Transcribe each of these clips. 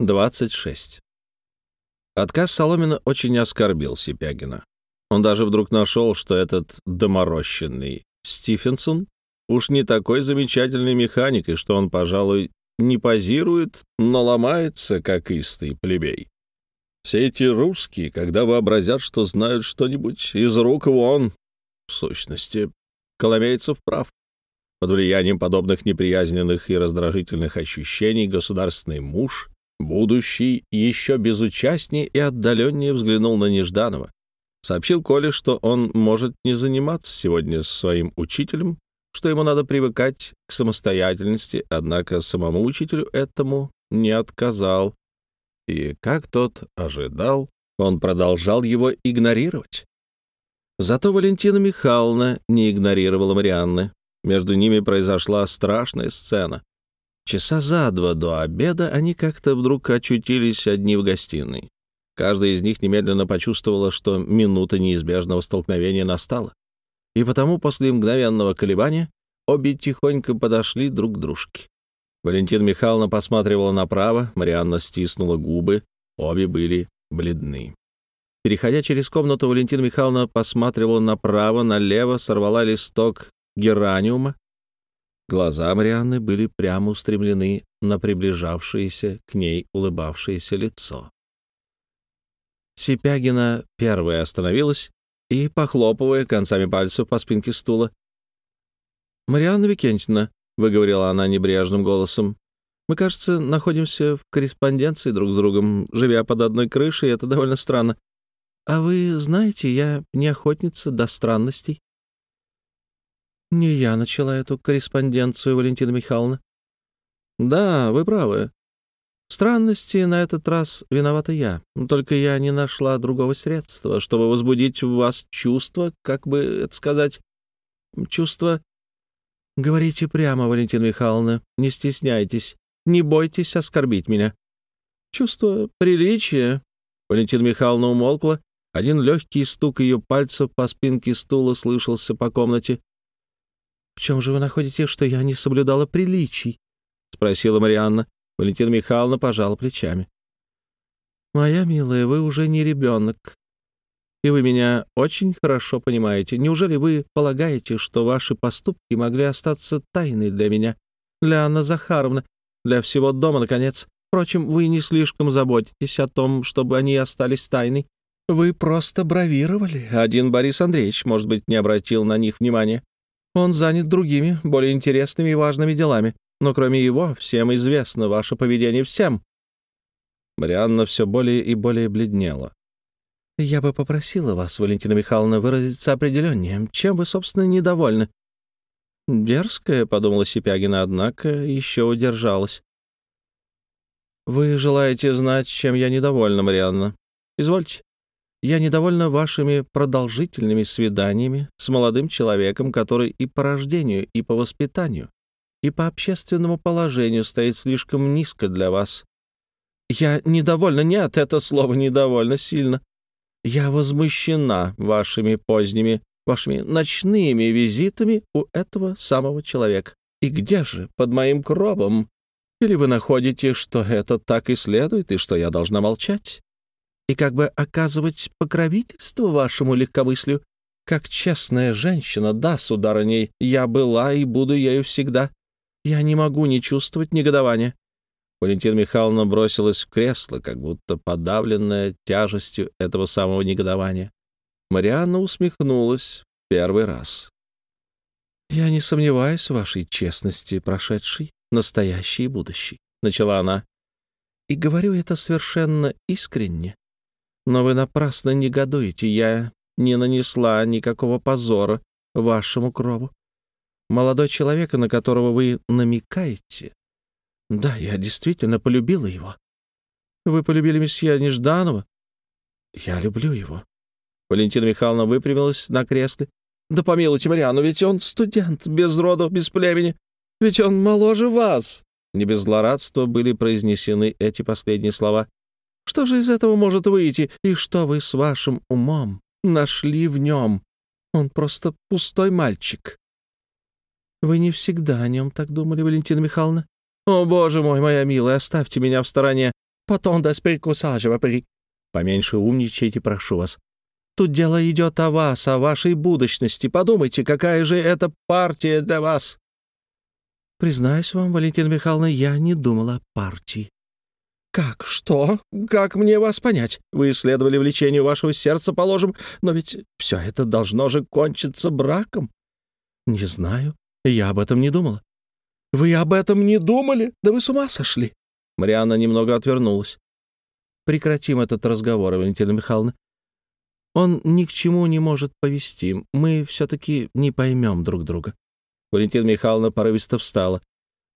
26. Отказ Соломина очень оскорбил Сипягина. Он даже вдруг нашел, что этот доморощенный Стивенсон уж не такой замечательный механик, и что он, пожалуй, не позирует, но ломается, как истый плебей. Все эти русские, когда вообразят, что знают что-нибудь из рук вон, в сущности, Коломейцев прав. Под влиянием подобных неприязненных и раздражительных ощущений государственный муж, будущий, еще безучастнее и отдаленнее взглянул на Нежданова. Сообщил Коле, что он может не заниматься сегодня с своим учителем, что ему надо привыкать к самостоятельности, однако самому учителю этому не отказал. И, как тот ожидал, он продолжал его игнорировать. Зато Валентина Михайловна не игнорировала Марианны. Между ними произошла страшная сцена. Часа за два до обеда они как-то вдруг очутились одни в гостиной. Каждая из них немедленно почувствовала, что минута неизбежного столкновения настала. И потому после мгновенного колебания обе тихонько подошли друг к дружке. Валентина Михайловна посматривала направо, Марианна стиснула губы, обе были бледны. Переходя через комнату, Валентина Михайловна посматривала направо, налево, сорвала листок гераниума. Глаза Марианны были прямо устремлены на приближавшееся к ней улыбавшееся лицо. Сипягина первая остановилась и, похлопывая концами пальцев по спинке стула, «Марианна Викентьевна», — выговорила она небрежным голосом, «мы, кажется, находимся в корреспонденции друг с другом, живя под одной крышей, это довольно странно. А вы знаете, я не охотница до странностей». «Не я начала эту корреспонденцию, Валентина Михайловна». «Да, вы правы. Странности на этот раз виновата я. Только я не нашла другого средства, чтобы возбудить в вас чувство, как бы это сказать, чувство... Говорите прямо, Валентина Михайловна, не стесняйтесь, не бойтесь оскорбить меня. Чувство приличия. Валентина Михайловна умолкла. Один легкий стук ее пальцев по спинке стула слышался по комнате. «В чем же вы находите, что я не соблюдала приличий?» — спросила Марианна. Валентина Михайловна пожала плечами. «Моя милая, вы уже не ребенок, и вы меня очень хорошо понимаете. Неужели вы полагаете, что ваши поступки могли остаться тайной для меня, для Анны Захаровны, для всего дома, наконец? Впрочем, вы не слишком заботитесь о том, чтобы они остались тайной. Вы просто бравировали. Один Борис Андреевич, может быть, не обратил на них внимания. Он занят другими, более интересными и важными делами. Но кроме его, всем известно ваше поведение всем». Марианна все более и более бледнела. «Я бы попросила вас, Валентина Михайловна, выразиться определеннее. Чем вы, собственно, недовольны?» «Дерзкая», — подумала Сипягина, однако еще удержалась. «Вы желаете знать, чем я недовольна, Марианна? Извольте. Я недовольна вашими продолжительными свиданиями с молодым человеком, который и по рождению, и по воспитанию и по общественному положению стоит слишком низко для вас. Я недовольна, нет, это слово недовольно сильно. Я возмущена вашими поздними, вашими ночными визитами у этого самого человека. И где же, под моим кровом? Или вы находите, что это так и следует, и что я должна молчать? И как бы оказывать покровительство вашему легкомыслию? Как честная женщина, да, сударыней, я была и буду ею всегда. Я не могу не чувствовать негодования». Валентина Михайловна бросилась в кресло, как будто подавленная тяжестью этого самого негодования. Марианна усмехнулась первый раз. «Я не сомневаюсь в вашей честности, прошедшей, настоящей и будущей», — начала она. «И говорю это совершенно искренне. Но вы напрасно негодуете. Я не нанесла никакого позора вашему крову. Молодой человек, на которого вы намекаете. Да, я действительно полюбила его. Вы полюбили месье Нежданова? Я люблю его. Валентина Михайловна выпрямилась на кресле. Да помилуйте, Мариану, ведь он студент, без рода, без племени. Ведь он моложе вас. Не без злорадства были произнесены эти последние слова. Что же из этого может выйти? И что вы с вашим умом нашли в нем? Он просто пустой мальчик. Вы не всегда о нем так думали, Валентина Михайловна? О, боже мой, моя милая, оставьте меня в стороне. Потом до перекусажа при. Поменьше умничайте, прошу вас. Тут дело идет о вас, о вашей будущности. Подумайте, какая же это партия для вас. Признаюсь вам, Валентина Михайловна, я не думала о партии. «Как? Что? Как мне вас понять? Вы исследовали влечение вашего сердца, положим, но ведь все это должно же кончиться браком». «Не знаю. Я об этом не думала». «Вы об этом не думали? Да вы с ума сошли!» Марианна немного отвернулась. «Прекратим этот разговор, Валентина Михайловна. Он ни к чему не может повести. Мы все-таки не поймем друг друга». Валентина Михайловна порывисто встала.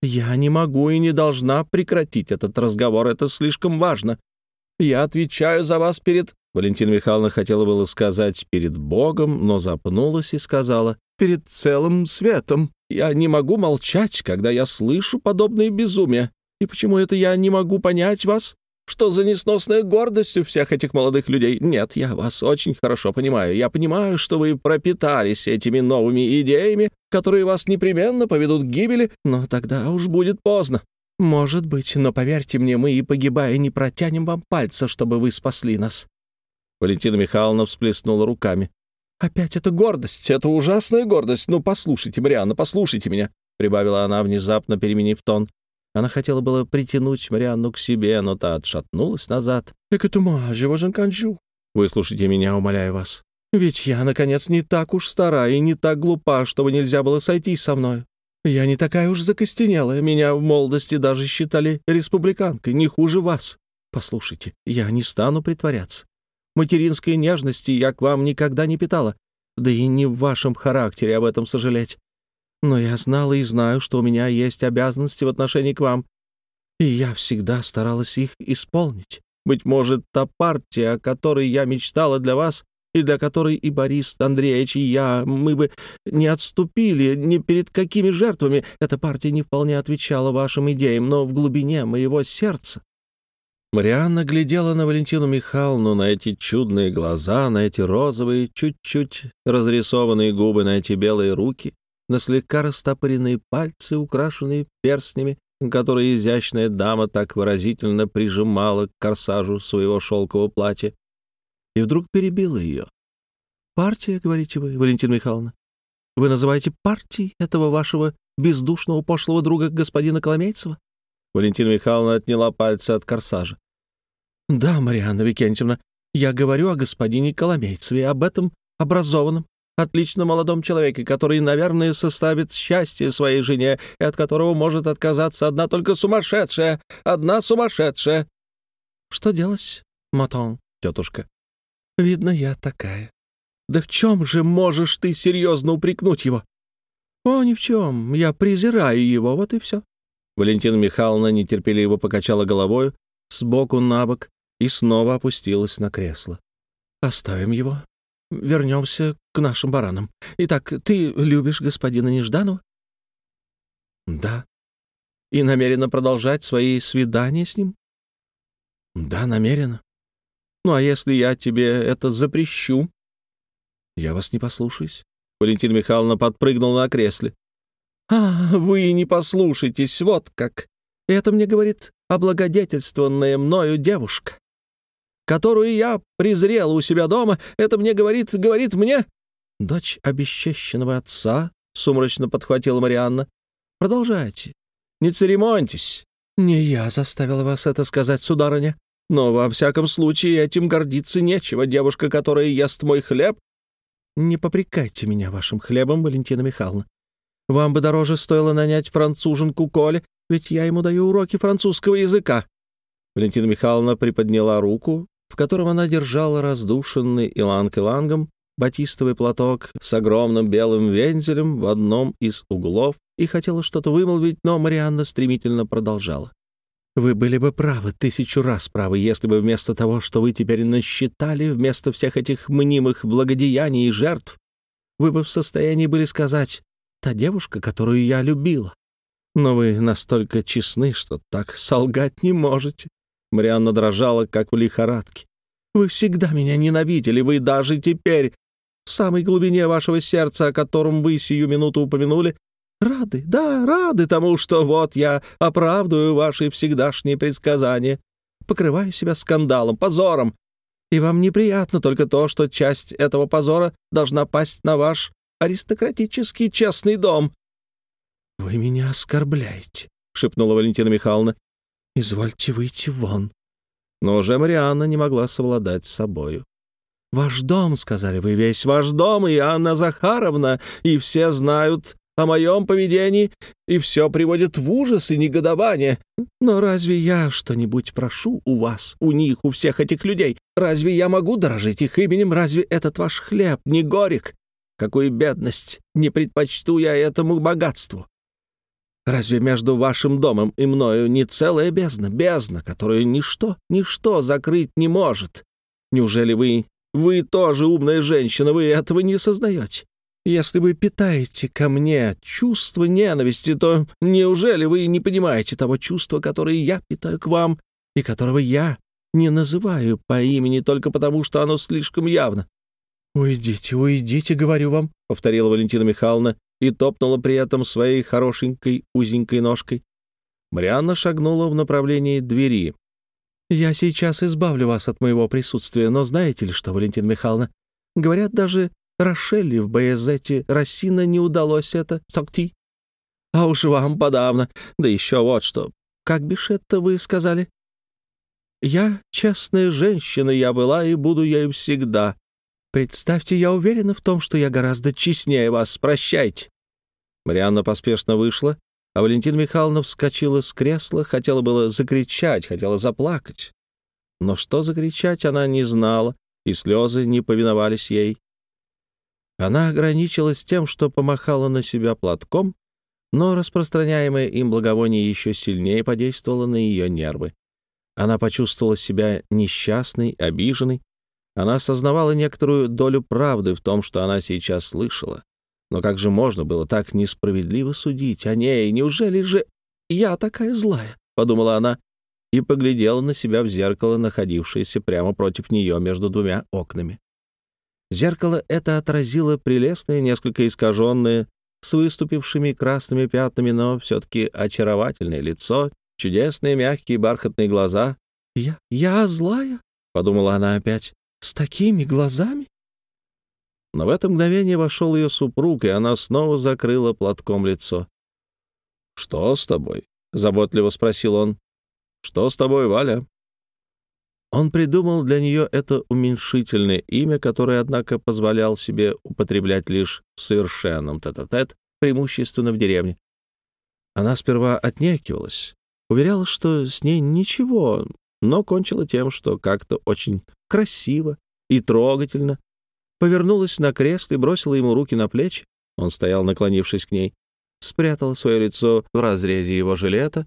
«Я не могу и не должна прекратить этот разговор, это слишком важно. Я отвечаю за вас перед...» Валентина Михайловна хотела было сказать «перед Богом», но запнулась и сказала «перед целым светом. Я не могу молчать, когда я слышу подобные безумия. И почему это я не могу понять вас? Что за несносная гордость у всех этих молодых людей? Нет, я вас очень хорошо понимаю. Я понимаю, что вы пропитались этими новыми идеями, которые вас непременно поведут к гибели, но тогда уж будет поздно. Может быть, но поверьте мне, мы и погибая не протянем вам пальца, чтобы вы спасли нас». Валентина Михайловна всплеснула руками. «Опять это гордость, это ужасная гордость. Ну, послушайте, Марианна, послушайте меня», — прибавила она, внезапно переменив тон. Она хотела было притянуть Марианну к себе, но та отшатнулась назад. «Экатума, живоженканчу!» «Выслушайте меня, умоляю вас. Ведь я, наконец, не так уж стара и не так глупа, чтобы нельзя было сойти со мной. Я не такая уж закостенелая, меня в молодости даже считали республиканкой, не хуже вас. Послушайте, я не стану притворяться. Материнской нежности я к вам никогда не питала, да и не в вашем характере об этом сожалеть. Но я знала и знаю, что у меня есть обязанности в отношении к вам, и я всегда старалась их исполнить. Быть может, та партия, о которой я мечтала для вас, и для которой и Борис Андреевич, и я, мы бы не отступили ни перед какими жертвами. Эта партия не вполне отвечала вашим идеям, но в глубине моего сердца. Марианна глядела на Валентину Михайловну, на эти чудные глаза, на эти розовые, чуть-чуть разрисованные губы, на эти белые руки, на слегка растопыренные пальцы, украшенные перстнями, которые изящная дама так выразительно прижимала к корсажу своего шелкового платья, и вдруг перебила ее. «Партия, говорите вы, Валентина Михайловна? Вы называете партией этого вашего бездушного пошлого друга господина Коломейцева?» Валентина Михайловна отняла пальцы от корсажа. «Да, Марианна Викентьевна, я говорю о господине Коломейцеве, об этом образованном, отлично молодом человеке, который, наверное, составит счастье своей жене и от которого может отказаться одна только сумасшедшая, одна сумасшедшая. Что делать, Матон, тетушка? Видно, я такая. Да в чем же можешь ты серьезно упрекнуть его? О, ни в чем. Я презираю его, вот и все. Валентина Михайловна нетерпеливо покачала головой сбоку на бок и снова опустилась на кресло. Оставим его, вернемся к нашим баранам. Итак, ты любишь господина Нежданова? Да. И намерена продолжать свои свидания с ним? Да, намерена. Ну а если я тебе это запрещу? Я вас не послушаюсь. Валентина Михайловна подпрыгнула на кресле. «А, вы не послушайтесь, вот как! Это мне говорит облагодетельствованная мною девушка которую я презрел у себя дома, это мне говорит, говорит мне...» «Дочь обесчещенного отца», — сумрачно подхватила Марианна. «Продолжайте. Не церемоньтесь. Не я заставила вас это сказать, сударыня. Но во всяком случае этим гордиться нечего. Девушка, которая ест мой хлеб... Не попрекайте меня вашим хлебом, Валентина Михайловна. Вам бы дороже стоило нанять француженку Коле, ведь я ему даю уроки французского языка». Валентина Михайловна приподняла руку, в котором она держала раздушенный иланг-илангом батистовый платок с огромным белым вензелем в одном из углов и хотела что-то вымолвить, но Марианна стремительно продолжала. «Вы были бы правы, тысячу раз правы, если бы вместо того, что вы теперь насчитали, вместо всех этих мнимых благодеяний и жертв, вы бы в состоянии были сказать «та девушка, которую я любила». Но вы настолько честны, что так солгать не можете. Марианна дрожала, как в лихорадке. «Вы всегда меня ненавидели, вы даже теперь, в самой глубине вашего сердца, о котором вы сию минуту упомянули, рады, да, рады тому, что вот я оправдываю ваши всегдашние предсказания. покрываю себя скандалом, позором. И вам неприятно только то, что часть этого позора должна пасть на ваш аристократический честный дом». «Вы меня оскорбляете», — шепнула Валентина Михайловна. «Извольте выйти вон». Но уже Марианна не могла совладать с собою. «Ваш дом», — сказали вы, — «весь ваш дом, и Анна Захаровна, и все знают о моем поведении, и все приводит в ужас и негодование. Но разве я что-нибудь прошу у вас, у них, у всех этих людей? Разве я могу дорожить их именем? Разве этот ваш хлеб не горек? Какую бедность не предпочту я этому богатству? Разве между вашим домом и мною не целая бездна, бездна, которую ничто, ничто закрыть не может? Неужели вы, вы тоже умная женщина, вы этого не сознаете? Если вы питаете ко мне чувство ненависти, то неужели вы не понимаете того чувства, которое я питаю к вам и которого я не называю по имени только потому, что оно слишком явно? «Уйдите, уйдите, говорю вам», — повторила Валентина Михайловна и топнула при этом своей хорошенькой узенькой ножкой. Марианна шагнула в направлении двери. «Я сейчас избавлю вас от моего присутствия, но знаете ли что, Валентина Михайловна? Говорят, даже Рошелли в Боязете Рассина не удалось это сокти. А уж вам подавно. Да еще вот что. Как бишь это вы сказали? Я честная женщина, я была и буду ею всегда. Представьте, я уверена в том, что я гораздо честнее вас. Прощайте. Марианна поспешно вышла, а Валентина Михайловна вскочила с кресла, хотела было закричать, хотела заплакать. Но что закричать, она не знала, и слезы не повиновались ей. Она ограничилась тем, что помахала на себя платком, но распространяемое им благовоние еще сильнее подействовало на ее нервы. Она почувствовала себя несчастной, обиженной. Она осознавала некоторую долю правды в том, что она сейчас слышала. Но как же можно было так несправедливо судить о ней? Неужели же я такая злая? — подумала она и поглядела на себя в зеркало, находившееся прямо против нее между двумя окнами. Зеркало это отразило прелестное, несколько искаженное, с выступившими красными пятнами, но все-таки очаровательное лицо, чудесные мягкие бархатные глаза. «Я... я злая?» — подумала она опять. «С такими глазами?» Но в это мгновение вошел ее супруг, и она снова закрыла платком лицо. «Что с тобой?» — заботливо спросил он. «Что с тобой, Валя?» Он придумал для нее это уменьшительное имя, которое, однако, позволял себе употреблять лишь в совершенном тет-а-тет, преимущественно в деревне. Она сперва отнекивалась, уверяла, что с ней ничего, но кончила тем, что как-то очень красиво и трогательно повернулась на кресле, бросила ему руки на плечи, он стоял, наклонившись к ней, спрятала свое лицо в разрезе его жилета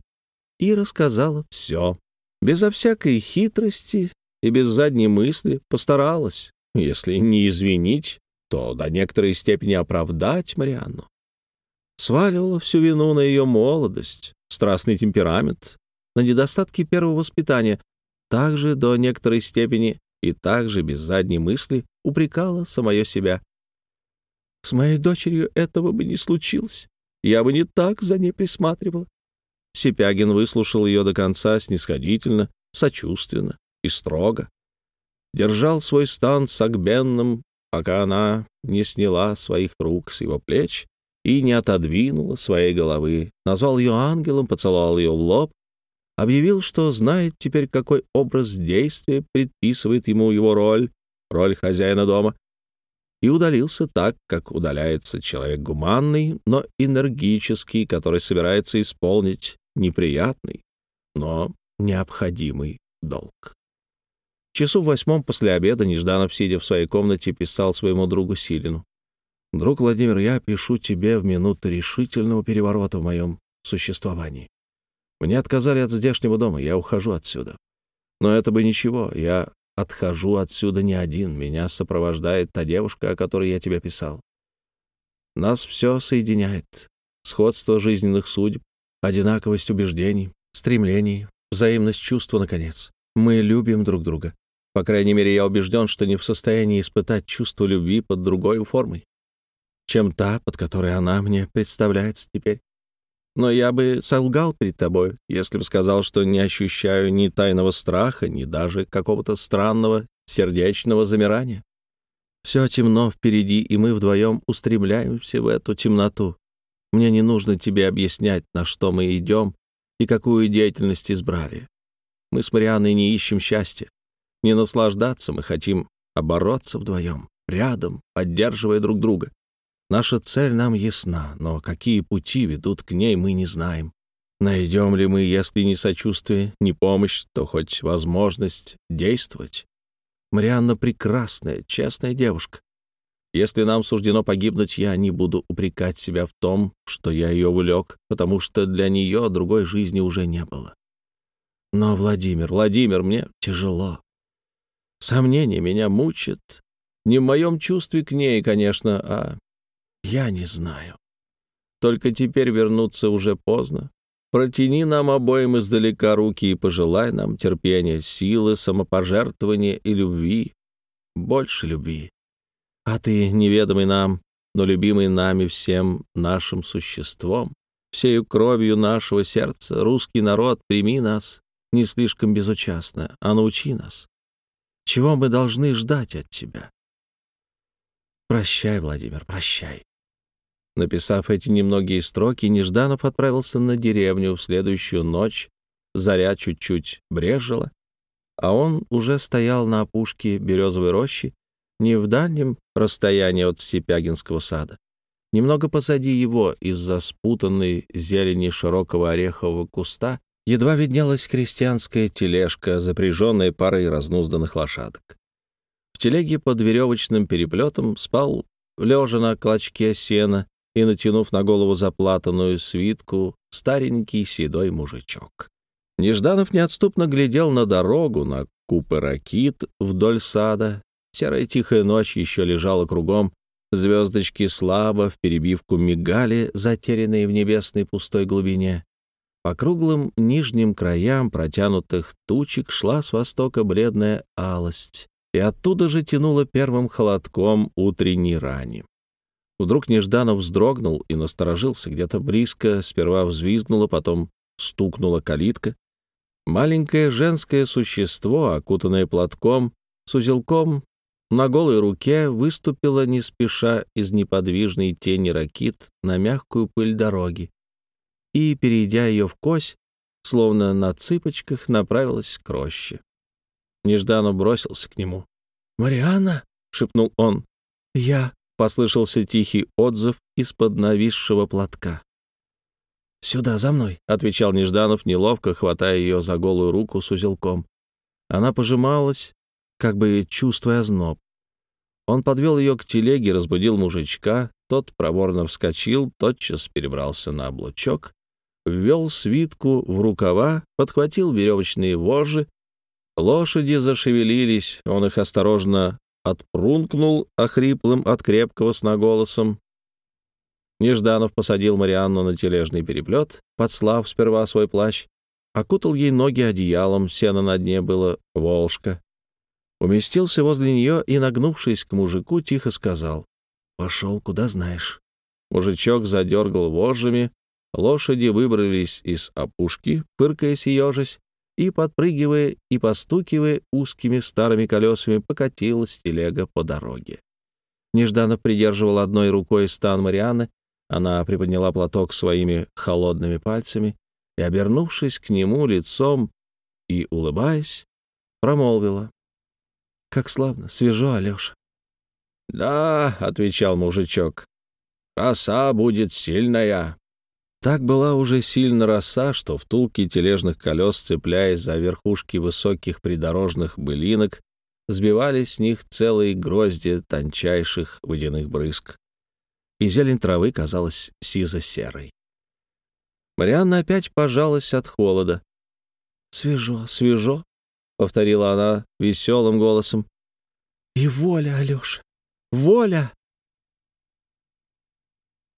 и рассказала все безо всякой хитрости и без задней мысли постаралась, если не извинить, то до некоторой степени оправдать Марианну. Сваливала всю вину на ее молодость, страстный темперамент, на недостатки первого воспитания, также до некоторой степени и также без задней мысли упрекала самое себя. С моей дочерью этого бы не случилось. Я бы не так за ней присматривала. Сипягин выслушал ее до конца снисходительно, сочувственно и строго. Держал свой стан с Агбенным, пока она не сняла своих рук с его плеч и не отодвинула своей головы, назвал ее ангелом, поцеловал ее в лоб, объявил, что знает теперь, какой образ действия предписывает ему его роль, роль хозяина дома, и удалился так, как удаляется человек гуманный, но энергический, который собирается исполнить неприятный, но необходимый долг. Часу в восьмом после обеда Нежданов, сидя в своей комнате, писал своему другу Силину. «Друг Владимир, я пишу тебе в минуты решительного переворота в моем существовании. Мне отказали от здешнего дома, я ухожу отсюда. Но это бы ничего, я отхожу отсюда не один, меня сопровождает та девушка, о которой я тебе писал. Нас все соединяет. Сходство жизненных судеб, Одинаковость убеждений, стремлений, взаимность чувства, наконец. Мы любим друг друга. По крайней мере, я убежден, что не в состоянии испытать чувство любви под другой формой, чем та, под которой она мне представляется теперь. но я бы солгал перед тобой, если бы сказал, что не ощущаю ни тайного страха, ни даже какого-то странного сердечного замирания. Все темно впереди, и мы вдвоем устремляемся в эту темноту. Мне не нужно тебе объяснять, на что мы идем и какую деятельность избрали. Мы с Марианной не ищем счастья. Не наслаждаться мы хотим, а бороться вдвоем, рядом, поддерживая друг друга. Наша цель нам ясна, но какие пути ведут к ней, мы не знаем. Найдем ли мы, если не сочувствие, не помощь, то хоть возможность действовать? Марианна прекрасная, честная девушка. Если нам суждено погибнуть, я не буду упрекать себя в том, что я ее увлек, потому что для нее другой жизни уже не было. Но, Владимир, Владимир, мне тяжело. Сомнения меня мучат. Не в моем чувстве к ней, конечно, а я не знаю. Только теперь вернуться уже поздно. Протяни нам обоим издалека руки и пожелай нам терпения, силы, самопожертвования и любви. Больше любви. А ты, неведомый нам, но любимый нами всем нашим существом, всею кровью нашего сердца, русский народ, прими нас не слишком безучастно, а научи нас. Чего мы должны ждать от тебя? Прощай, Владимир, прощай. Написав эти немногие строки, Нежданов отправился на деревню в следующую ночь. Заря чуть-чуть брежила, а он уже стоял на опушке березовой рощи, не в дальнем расстоянии от Сипягинского сада. Немного позади его, из-за спутанной зелени широкого орехового куста, едва виднелась крестьянская тележка, запряженная парой разнузданных лошадок. В телеге под веревочным переплетом спал, лежа на клочке сена, и, натянув на голову заплатанную свитку, старенький седой мужичок. Нежданов неотступно глядел на дорогу, на купы ракит вдоль сада. Серая тихая ночь еще лежала кругом, звездочки слабо в перебивку мигали, затерянные в небесной пустой глубине. По круглым нижним краям протянутых тучек шла с востока бледная алость, и оттуда же тянула первым холодком утренней рани. Вдруг Нежданов вздрогнул и насторожился. Где-то близко сперва взвизгнула, потом стукнула калитка. Маленькое женское существо, окутанное платком, с узелком, на голой руке выступило не спеша из неподвижной тени ракит на мягкую пыль дороги и, перейдя ее в кось, словно на цыпочках, направилась к роще. Нежданов бросился к нему. «Марианна!» — шепнул он. «Я...» — послышался тихий отзыв из-под нависшего платка. «Сюда, за мной», — отвечал Нежданов, неловко хватая ее за голую руку с узелком. Она пожималась, как бы чувствуя зноб. Он подвел ее к телеге, разбудил мужичка, тот проворно вскочил, тотчас перебрался на облучок, ввел свитку в рукава, подхватил веревочные вожжи. Лошади зашевелились, он их осторожно отпрункнул охриплым от крепкого сна голосом. Нежданов посадил Марианну на тележный переплет, подслав сперва свой плащ, окутал ей ноги одеялом, сено на дне было волжка. Уместился возле нее и, нагнувшись к мужику, тихо сказал «Пошел, куда знаешь». Мужичок задергал вожжами, лошади выбрались из опушки, пыркаясь и ежась, и, подпрыгивая и постукивая узкими старыми колесами, покатилась телега по дороге. Нежданов придерживал одной рукой стан Марианы, она приподняла платок своими холодными пальцами и, обернувшись к нему лицом и улыбаясь, промолвила. «Как славно, свежо, Алеша». «Да», — отвечал мужичок, — «роса будет сильная, так была уже сильно роса, что втулки тележных колес, цепляясь за верхушки высоких придорожных былинок, сбивали с них целые грозди тончайших водяных брызг. И зелень травы казалась сизо-серой. Марианна опять пожалась от холода. «Свежо, свежо», — повторила она веселым голосом. «И воля, Алеша, воля!»